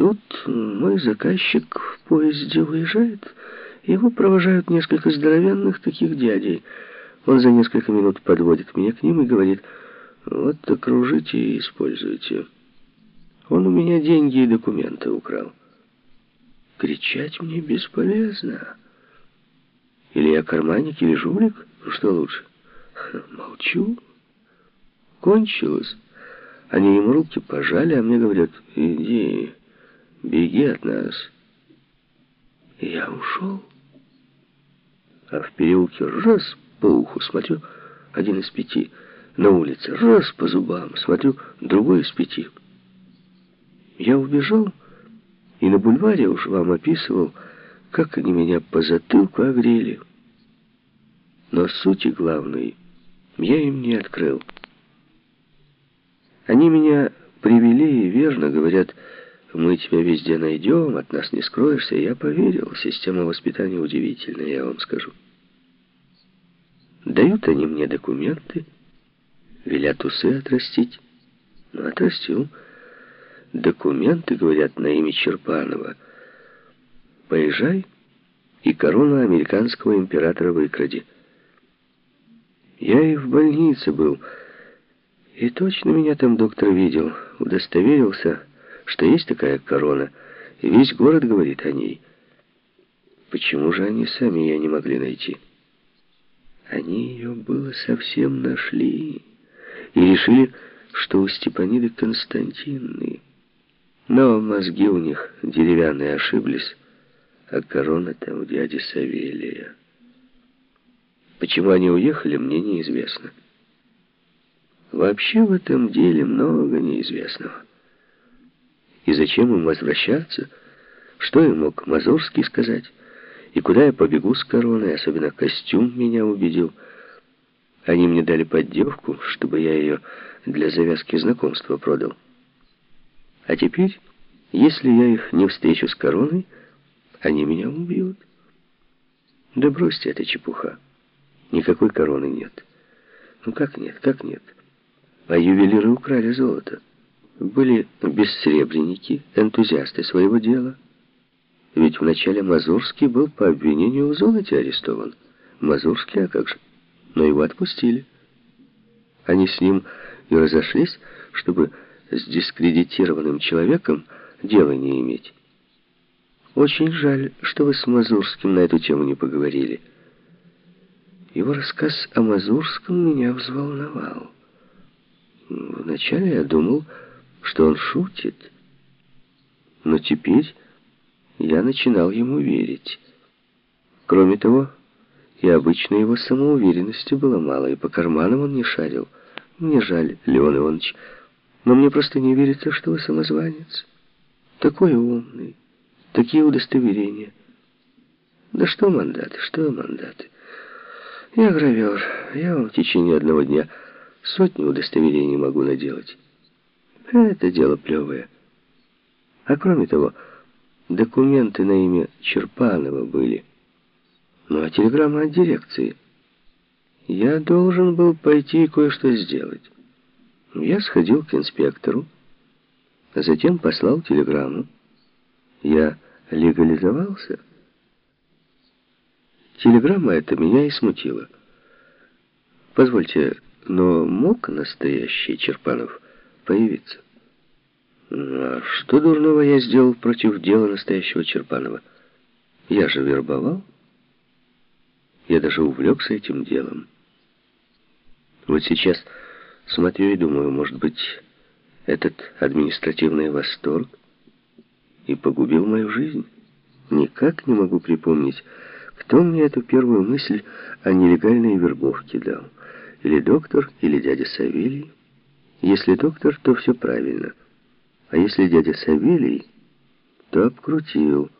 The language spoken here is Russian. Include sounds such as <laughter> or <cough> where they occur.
тут мой заказчик в поезде выезжает. Его провожают несколько здоровенных таких дядей. Он за несколько минут подводит меня к ним и говорит, вот окружите и используйте. Он у меня деньги и документы украл. Кричать мне бесполезно. Или я карманник, или жулик? Ну, что лучше? <laughs> Молчу. Кончилось. Они ему руки пожали, а мне говорят, иди, беги от нас. Я ушел. А в переулке раз по уху смотрю, один из пяти. На улице раз по зубам, смотрю, другой из пяти. Я убежал, и на бульваре уж вам описывал, как они меня по затылку огрели. Но сути главной я им не открыл. Они меня привели и верно говорят, мы тебя везде найдем, от нас не скроешься. Я поверил, система воспитания удивительная, я вам скажу. Дают они мне документы, велят усы отрастить. Ну, отрастил. Документы, говорят, на имя Черпанова. Поезжай и корону американского императора выкради. Я и в больнице был, и точно меня там доктор видел, удостоверился, что есть такая корона, и весь город говорит о ней. Почему же они сами ее не могли найти? Они ее было совсем нашли и решили, что у Степаниды Константинны. Но мозги у них деревянные ошиблись, а корона там у дяди Савелия. Почему они уехали, мне неизвестно. Вообще в этом деле много неизвестного. И зачем им возвращаться? Что им мог Мазурский сказать? И куда я побегу с короной? Особенно костюм меня убедил. Они мне дали поддевку, чтобы я ее для завязки знакомства продал. А теперь, если я их не встречу с короной, они меня убьют. Да бросьте, это чепуха. Никакой короны нет. Ну как нет, как нет? а ювелиры украли золото. Были бессребреники, энтузиасты своего дела. Ведь вначале Мазурский был по обвинению в золоте арестован. Мазурский, а как же? Но его отпустили. Они с ним и разошлись, чтобы с дискредитированным человеком дело не иметь. Очень жаль, что вы с Мазурским на эту тему не поговорили. Его рассказ о Мазурском меня взволновал. Вначале я думал, что он шутит. Но теперь я начинал ему верить. Кроме того, и обычной его самоуверенности было мало, и по карманам он не шарил. Мне жаль, Леон Иванович, но мне просто не верится, что вы самозванец. Такой умный, такие удостоверения. Да что мандаты, что мандаты? Я гравер, я вам в течение одного дня... Сотни удостоверений могу наделать. Это дело плевое. А кроме того, документы на имя Черпанова были. Ну а телеграмма от дирекции. Я должен был пойти кое-что сделать. Я сходил к инспектору, а затем послал телеграмму. Я легализовался. Телеграмма эта меня и смутила. Позвольте, но мог настоящий Черпанов появиться? А что дурного я сделал против дела настоящего Черпанова? Я же вербовал. Я даже увлекся этим делом. Вот сейчас смотрю и думаю, может быть, этот административный восторг и погубил мою жизнь. Никак не могу припомнить, кто мне эту первую мысль о нелегальной вербовке дал. Или доктор, или дядя Савелий. Если доктор, то все правильно. А если дядя Савелий, то обкрутил.